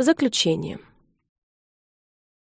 Заключение.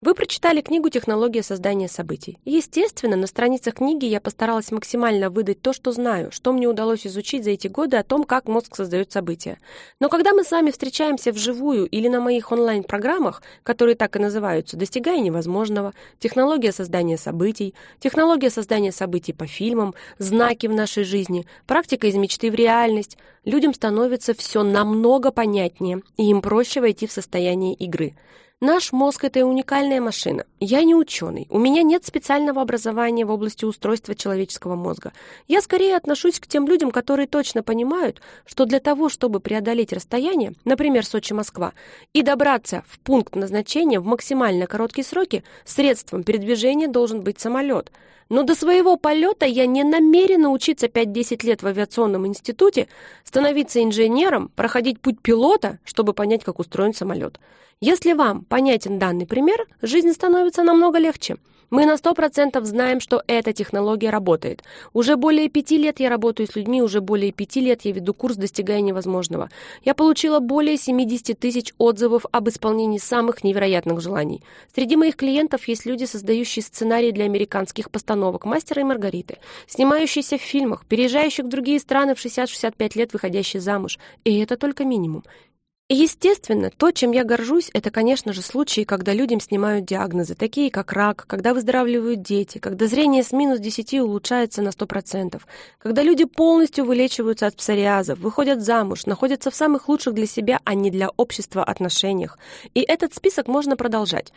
Вы прочитали книгу «Технология создания событий». Естественно, на страницах книги я постаралась максимально выдать то, что знаю, что мне удалось изучить за эти годы о том, как мозг создает события. Но когда мы с вами встречаемся вживую или на моих онлайн-программах, которые так и называются «Достигая невозможного», «Технология создания событий», «Технология создания событий по фильмам», «Знаки в нашей жизни», «Практика из мечты в реальность», людям становится все намного понятнее, и им проще войти в состояние игры – Наш мозг — это уникальная машина. Я не ученый, у меня нет специального образования в области устройства человеческого мозга. Я скорее отношусь к тем людям, которые точно понимают, что для того, чтобы преодолеть расстояние, например, Сочи-Москва, и добраться в пункт назначения в максимально короткие сроки, средством передвижения должен быть самолет. Но до своего полета я не намерена учиться 5-10 лет в авиационном институте, становиться инженером, проходить путь пилота, чтобы понять, как устроен самолет. Если вам понятен данный пример, жизнь становится намного легче. Мы на 100% знаем, что эта технология работает. Уже более пяти лет я работаю с людьми, уже более пяти лет я веду курс «Достигая невозможного». Я получила более 70 тысяч отзывов об исполнении самых невероятных желаний. Среди моих клиентов есть люди, создающие сценарии для американских постановок «Мастера и Маргариты», снимающиеся в фильмах, переезжающих в другие страны в 60-65 лет, выходящие замуж. И это только минимум. Естественно, то, чем я горжусь, это, конечно же, случаи, когда людям снимают диагнозы, такие как рак, когда выздоравливают дети, когда зрение с минус 10 улучшается на 100%, когда люди полностью вылечиваются от псориаза, выходят замуж, находятся в самых лучших для себя, а не для общества отношениях. И этот список можно продолжать.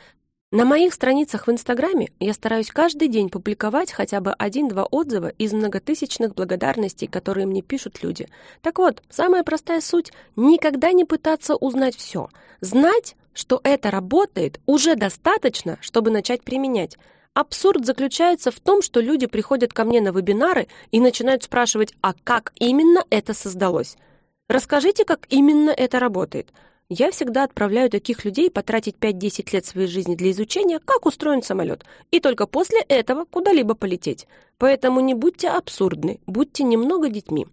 На моих страницах в Инстаграме я стараюсь каждый день публиковать хотя бы один-два отзыва из многотысячных благодарностей, которые мне пишут люди. Так вот, самая простая суть — никогда не пытаться узнать все. Знать, что это работает, уже достаточно, чтобы начать применять. Абсурд заключается в том, что люди приходят ко мне на вебинары и начинают спрашивать, а как именно это создалось? Расскажите, как именно это работает — я всегда отправляю таких людей потратить 5-10 лет своей жизни для изучения, как устроен самолет, и только после этого куда-либо полететь. Поэтому не будьте абсурдны, будьте немного детьми.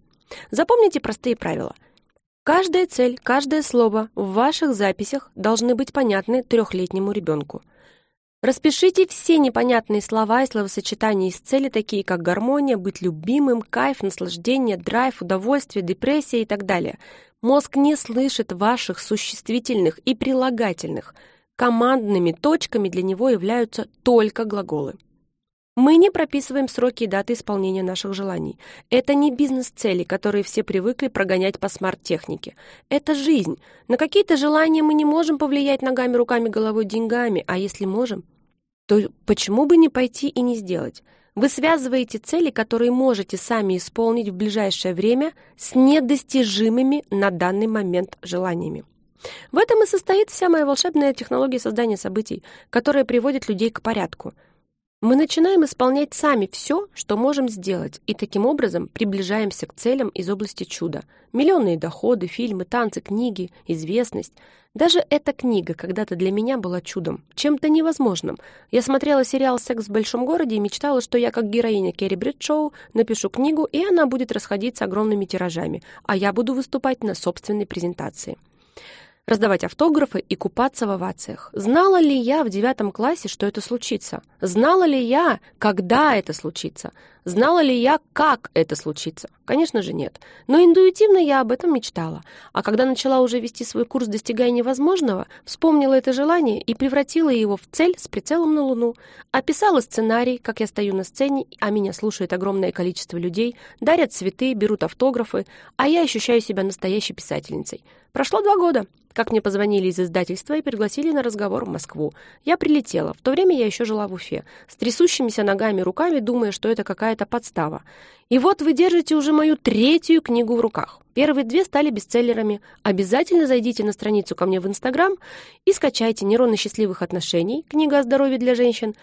Запомните простые правила. Каждая цель, каждое слово в ваших записях должны быть понятны трехлетнему ребенку. Распишите все непонятные слова и словосочетания из цели, такие как гармония, быть любимым, кайф, наслаждение, драйв, удовольствие, депрессия и так далее. Мозг не слышит ваших существительных и прилагательных. Командными точками для него являются только глаголы. Мы не прописываем сроки и даты исполнения наших желаний. Это не бизнес-цели, которые все привыкли прогонять по смарт-технике. Это жизнь. На какие-то желания мы не можем повлиять ногами, руками, головой, деньгами, а если можем, то почему бы не пойти и не сделать? Вы связываете цели, которые можете сами исполнить в ближайшее время, с недостижимыми на данный момент желаниями. В этом и состоит вся моя волшебная технология создания событий, которая приводит людей к порядку – мы начинаем исполнять сами все, что можем сделать, и таким образом приближаемся к целям из области чуда. Миллионные доходы, фильмы, танцы, книги, известность. Даже эта книга когда-то для меня была чудом, чем-то невозможным. Я смотрела сериал «Секс в большом городе» и мечтала, что я, как героиня Керри Бриджшоу, напишу книгу, и она будет расходиться огромными тиражами, а я буду выступать на собственной презентации раздавать автографы и купаться в овациях. Знала ли я в девятом классе, что это случится? Знала ли я, когда это случится? Знала ли я, как это случится? Конечно же, нет. Но интуитивно я об этом мечтала. А когда начала уже вести свой курс «Достигая невозможного», вспомнила это желание и превратила его в цель с прицелом на Луну. Описала сценарий, как я стою на сцене, а меня слушает огромное количество людей, дарят цветы, берут автографы, а я ощущаю себя настоящей писательницей. Прошло два года, как мне позвонили из издательства и пригласили на разговор в Москву. Я прилетела. В то время я еще жила в Уфе, с трясущимися ногами и руками, думая, что это какая-то подстава. И вот вы держите уже мою третью книгу в руках. Первые две стали бестселлерами. Обязательно зайдите на страницу ко мне в Инстаграм и скачайте «Нейроны счастливых отношений», книга о здоровье для женщин,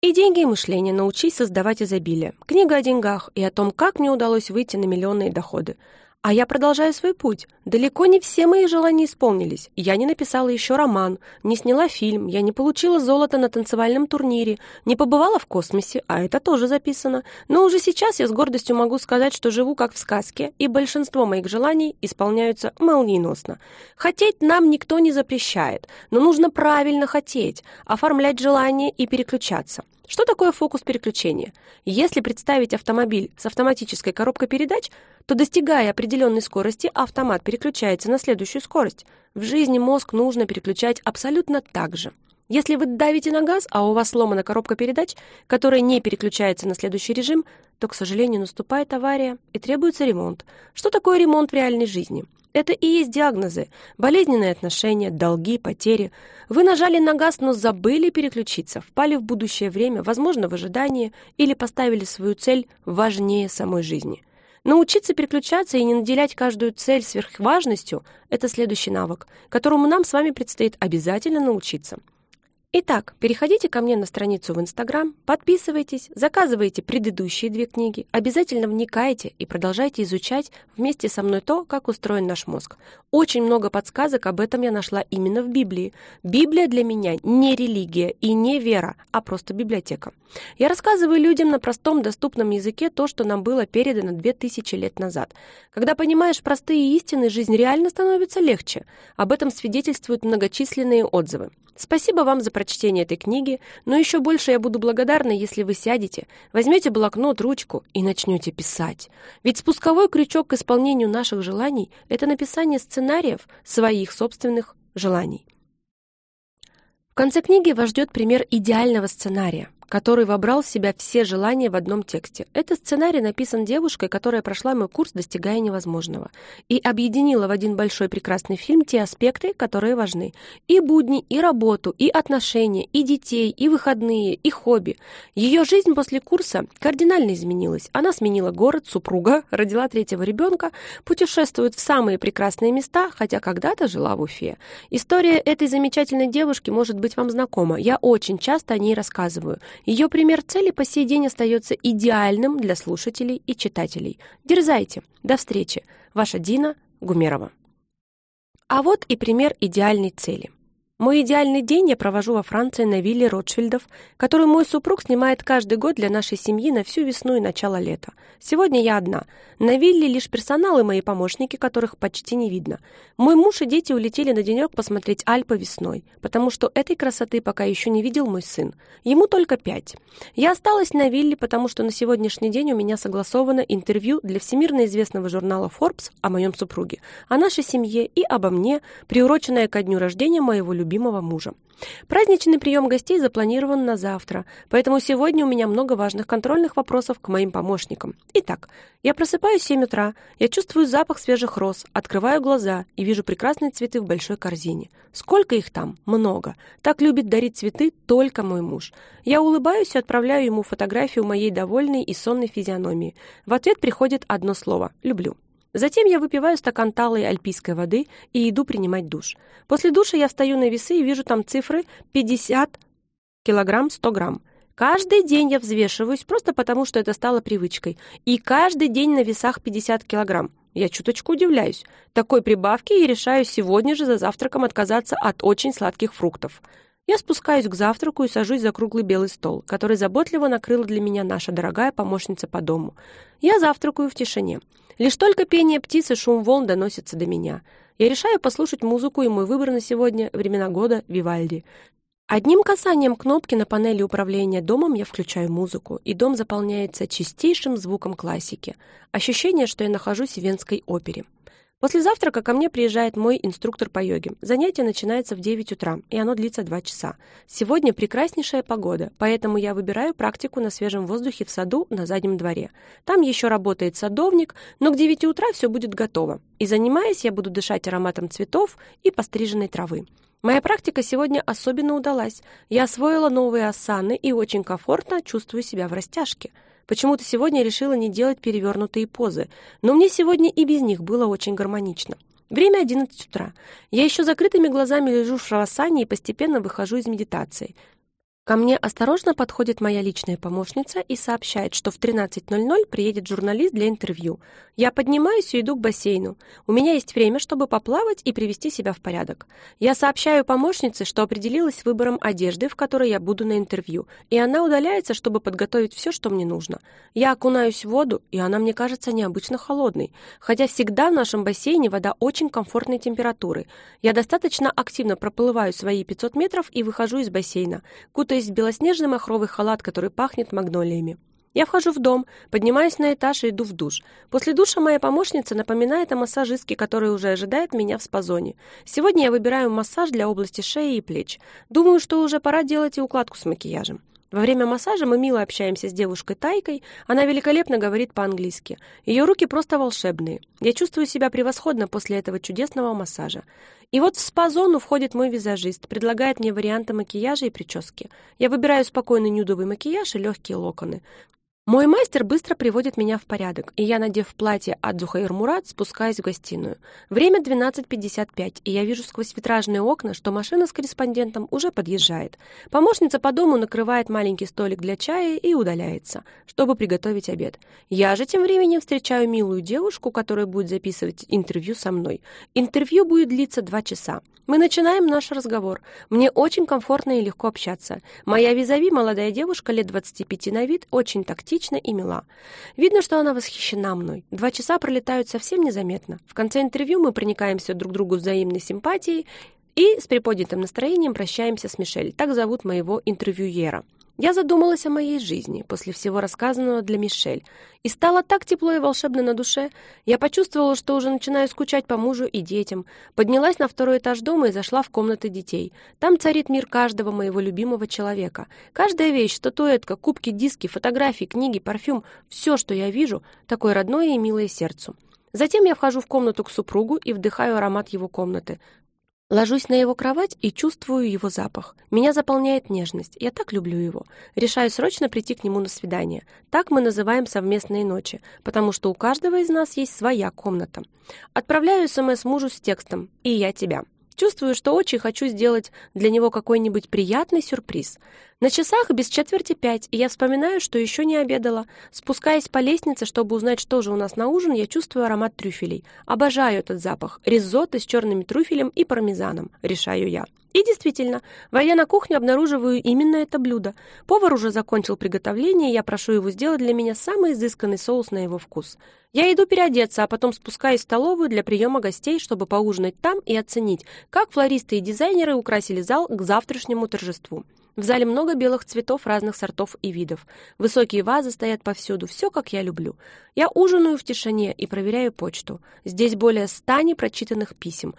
и «Деньги и мышление. Научись создавать изобилие». Книга о деньгах и о том, как мне удалось выйти на миллионные доходы. А я продолжаю свой путь. Далеко не все мои желания исполнились. Я не написала еще роман, не сняла фильм, я не получила золото на танцевальном турнире, не побывала в космосе, а это тоже записано. Но уже сейчас я с гордостью могу сказать, что живу как в сказке, и большинство моих желаний исполняются молниеносно. Хотеть нам никто не запрещает, но нужно правильно хотеть, оформлять желания и переключаться. Что такое фокус переключения? Если представить автомобиль с автоматической коробкой передач, то, достигая определенной скорости, автомат переключается на следующую скорость. В жизни мозг нужно переключать абсолютно так же. Если вы давите на газ, а у вас сломана коробка передач, которая не переключается на следующий режим, то, к сожалению, наступает авария и требуется ремонт. Что такое ремонт в реальной жизни? Это и есть диагнозы, болезненные отношения, долги, потери. Вы нажали на газ, но забыли переключиться, впали в будущее время, возможно, в ожидании, или поставили свою цель важнее самой жизни. Научиться переключаться и не наделять каждую цель сверхважностью – это следующий навык, которому нам с вами предстоит обязательно научиться – Итак, переходите ко мне на страницу в Инстаграм, подписывайтесь, заказывайте предыдущие две книги, обязательно вникайте и продолжайте изучать вместе со мной то, как устроен наш мозг. Очень много подсказок об этом я нашла именно в Библии. Библия для меня не религия и не вера, а просто библиотека. Я рассказываю людям на простом доступном языке то, что нам было передано две тысячи лет назад. Когда понимаешь простые истины, жизнь реально становится легче. Об этом свидетельствуют многочисленные отзывы. Спасибо вам за прочтение этой книги, но еще больше я буду благодарна, если вы сядете, возьмете блокнот, ручку и начнете писать. Ведь спусковой крючок к исполнению наших желаний — это написание сценариев своих собственных желаний. В конце книги вас ждет пример идеального сценария который вобрал в себя все желания в одном тексте. Этот сценарий написан девушкой, которая прошла мой курс «Достигая невозможного» и объединила в один большой прекрасный фильм те аспекты, которые важны. И будни, и работу, и отношения, и детей, и выходные, и хобби. Ее жизнь после курса кардинально изменилась. Она сменила город, супруга, родила третьего ребенка, путешествует в самые прекрасные места, хотя когда-то жила в Уфе. История этой замечательной девушки может быть вам знакома. Я очень часто о ней рассказываю. Ее пример цели по сей день остается идеальным для слушателей и читателей. Дерзайте! До встречи! Ваша Дина Гумерова. А вот и пример идеальной цели – мой идеальный день я провожу во Франции на вилле Ротшильдов, которую мой супруг снимает каждый год для нашей семьи на всю весну и начало лета. Сегодня я одна. На вилле лишь персонал и мои помощники, которых почти не видно. Мой муж и дети улетели на денек посмотреть Альпы весной, потому что этой красоты пока еще не видел мой сын. Ему только пять. Я осталась на вилле, потому что на сегодняшний день у меня согласовано интервью для всемирно известного журнала Forbes о моем супруге, о нашей семье и обо мне, приуроченное ко дню рождения моего любимого любимого мужа. Праздничный прием гостей запланирован на завтра, поэтому сегодня у меня много важных контрольных вопросов к моим помощникам. Итак, я просыпаюсь в 7 утра, я чувствую запах свежих роз, открываю глаза и вижу прекрасные цветы в большой корзине. Сколько их там? Много. Так любит дарить цветы только мой муж. Я улыбаюсь и отправляю ему фотографию моей довольной и сонной физиономии. В ответ приходит одно слово «люблю». Затем я выпиваю стакан талой альпийской воды и иду принимать душ. После душа я встаю на весы и вижу там цифры 50 килограмм 100 грамм. Каждый день я взвешиваюсь просто потому, что это стало привычкой. И каждый день на весах 50 килограмм. Я чуточку удивляюсь. Такой прибавки и решаю сегодня же за завтраком отказаться от очень сладких фруктов. Я спускаюсь к завтраку и сажусь за круглый белый стол, который заботливо накрыла для меня наша дорогая помощница по дому. Я завтракаю в тишине. Лишь только пение птиц и шум волн доносятся до меня. Я решаю послушать музыку, и мой выбор на сегодня — времена года Вивальди. Одним касанием кнопки на панели управления домом я включаю музыку, и дом заполняется чистейшим звуком классики. Ощущение, что я нахожусь в Венской опере. После завтрака ко мне приезжает мой инструктор по йоге. Занятие начинается в 9 утра, и оно длится 2 часа. Сегодня прекраснейшая погода, поэтому я выбираю практику на свежем воздухе в саду на заднем дворе. Там еще работает садовник, но к 9 утра все будет готово. И занимаясь, я буду дышать ароматом цветов и постриженной травы. Моя практика сегодня особенно удалась. Я освоила новые асаны и очень комфортно чувствую себя в растяжке. Почему-то сегодня решила не делать перевернутые позы, но мне сегодня и без них было очень гармонично. Время 11 утра. Я еще закрытыми глазами лежу в шавасане и постепенно выхожу из медитации. Ко мне осторожно подходит моя личная помощница и сообщает, что в 13.00 приедет журналист для интервью. Я поднимаюсь и иду к бассейну. У меня есть время, чтобы поплавать и привести себя в порядок. Я сообщаю помощнице, что определилась с выбором одежды, в которой я буду на интервью, и она удаляется, чтобы подготовить все, что мне нужно. Я окунаюсь в воду, и она мне кажется необычно холодной, хотя всегда в нашем бассейне вода очень комфортной температуры. Я достаточно активно проплываю свои 500 метров и выхожу из бассейна. Кутаюсь кутаясь в белоснежный махровый халат, который пахнет магнолиями. Я вхожу в дом, поднимаюсь на этаж и иду в душ. После душа моя помощница напоминает о массажистке, которая уже ожидает меня в спазоне. Сегодня я выбираю массаж для области шеи и плеч. Думаю, что уже пора делать и укладку с макияжем. Во время массажа мы мило общаемся с девушкой Тайкой, она великолепно говорит по-английски. Ее руки просто волшебные. Я чувствую себя превосходно после этого чудесного массажа. И вот в спа-зону входит мой визажист, предлагает мне варианты макияжа и прически. Я выбираю спокойный нюдовый макияж и легкие локоны. Мой мастер быстро приводит меня в порядок, и я, надев платье от Зухаир Мурат, спускаюсь в гостиную. Время 12.55, и я вижу сквозь витражные окна, что машина с корреспондентом уже подъезжает. Помощница по дому накрывает маленький столик для чая и удаляется, чтобы приготовить обед. Я же тем временем встречаю милую девушку, которая будет записывать интервью со мной. Интервью будет длиться два часа. Мы начинаем наш разговор. Мне очень комфортно и легко общаться. Моя визави, молодая девушка, лет 25 на вид, очень тактична и мила. Видно, что она восхищена мной. Два часа пролетают совсем незаметно. В конце интервью мы проникаемся друг другу взаимной симпатией и с приподнятым настроением прощаемся с Мишель. Так зовут моего интервьюера. Я задумалась о моей жизни после всего рассказанного для Мишель, и стало так тепло и волшебно на душе. Я почувствовала, что уже начинаю скучать по мужу и детям. Поднялась на второй этаж дома и зашла в комнаты детей. Там царит мир каждого моего любимого человека. Каждая вещь, статуэтка, кубки, диски, фотографии, книги, парфюм — все, что я вижу, такое родное и милое сердцу. Затем я вхожу в комнату к супругу и вдыхаю аромат его комнаты. Ложусь на его кровать и чувствую его запах. Меня заполняет нежность. Я так люблю его. Решаю срочно прийти к нему на свидание. Так мы называем совместные ночи, потому что у каждого из нас есть своя комната. Отправляю СМС мужу с текстом «И я тебя». Чувствую, что очень хочу сделать для него какой-нибудь приятный сюрприз. На часах без четверти пять, и я вспоминаю, что еще не обедала. Спускаясь по лестнице, чтобы узнать, что же у нас на ужин, я чувствую аромат трюфелей. Обожаю этот запах. Ризотто с черным трюфелем и пармезаном, решаю я. И действительно, войдя на кухню, обнаруживаю именно это блюдо. Повар уже закончил приготовление, и я прошу его сделать для меня самый изысканный соус на его вкус. Я иду переодеться, а потом спускаюсь в столовую для приема гостей, чтобы поужинать там и оценить, как флористы и дизайнеры украсили зал к завтрашнему торжеству. В зале много белых цветов разных сортов и видов. Высокие вазы стоят повсюду, все как я люблю. Я ужинаю в тишине и проверяю почту. Здесь более ста непрочитанных писем.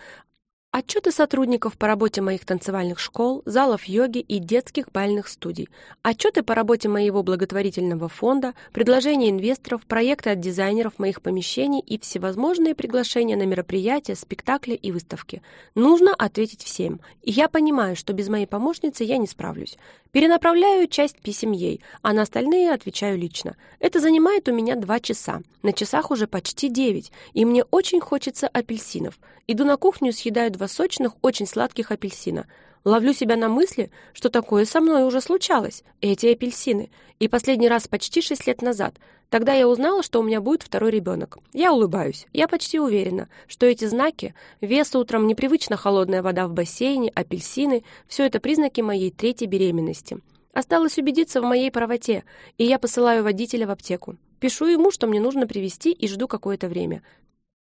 Отчеты сотрудников по работе моих танцевальных школ, залов йоги и детских бальных студий. Отчеты по работе моего благотворительного фонда, предложения инвесторов, проекты от дизайнеров моих помещений и всевозможные приглашения на мероприятия, спектакли и выставки. Нужно ответить всем. И я понимаю, что без моей помощницы я не справлюсь. Перенаправляю часть писем ей, а на остальные отвечаю лично. Это занимает у меня два часа. На часах уже почти девять, и мне очень хочется апельсинов. Иду на кухню и съедаю два сочных, очень сладких апельсина. Ловлю себя на мысли, что такое со мной уже случалось, эти апельсины. И последний раз почти шесть лет назад. Тогда я узнала, что у меня будет второй ребенок. Я улыбаюсь. Я почти уверена, что эти знаки, вес утром, непривычно холодная вода в бассейне, апельсины — все это признаки моей третьей беременности. Осталось убедиться в моей правоте, и я посылаю водителя в аптеку. Пишу ему, что мне нужно привезти, и жду какое-то время.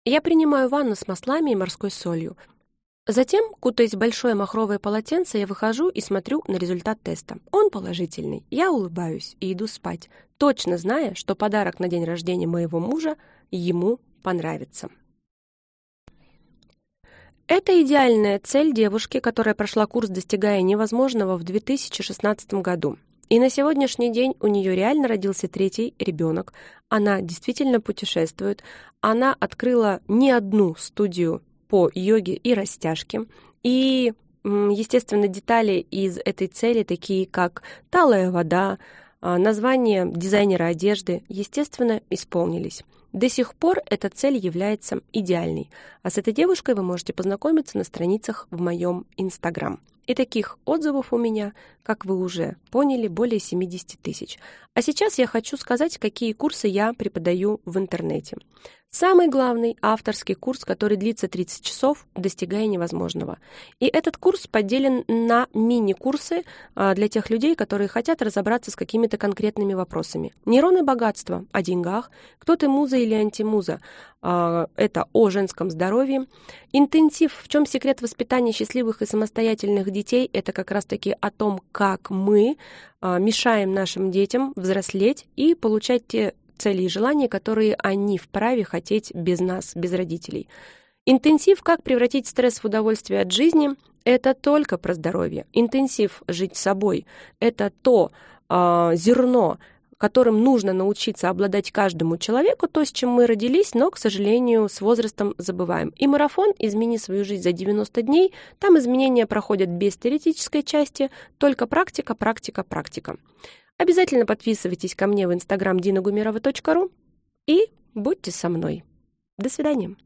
Я принимаю ванну с маслами и морской солью. Затем, кутаясь в большое махровое полотенце, я выхожу и смотрю на результат теста. Он положительный. Я улыбаюсь и иду спать, точно зная, что подарок на день рождения моего мужа ему понравится. Это идеальная цель девушки, которая прошла курс «Достигая невозможного» в 2016 году. И на сегодняшний день у нее реально родился третий ребенок. Она действительно путешествует. Она открыла не одну студию по йоге и растяжке. И, естественно, детали из этой цели, такие как талая вода, а, название дизайнера одежды, естественно, исполнились. До сих пор эта цель является идеальной, а с этой девушкой вы можете познакомиться на страницах в моем Инстаграм. И таких отзывов у меня, как вы уже поняли, более 70 тысяч. А сейчас я хочу сказать, какие курсы я преподаю в интернете. Самый главный авторский курс, который длится 30 часов, достигая невозможного. И этот курс поделен на мини-курсы а, для тех людей, которые хотят разобраться с какими-то конкретными вопросами. Нейроны богатства о деньгах, кто ты муза или антимуза, а, это о женском здоровье. Интенсив, в чем секрет воспитания счастливых и самостоятельных детей, это как раз-таки о том, как мы а, мешаем нашим детям взрослеть и получать те цели и желания, которые они вправе хотеть без нас, без родителей. Интенсив «Как превратить стресс в удовольствие от жизни» — это только про здоровье. Интенсив «Жить собой» — это то э, зерно, которым нужно научиться обладать каждому человеку, то, с чем мы родились, но, к сожалению, с возрастом забываем. И марафон «Измени свою жизнь за 90 дней», там изменения проходят без теоретической части, только практика, практика, практика. Обязательно подписывайтесь ко мне в инстаграм dinagumерова.ру и будьте со мной. До свидания.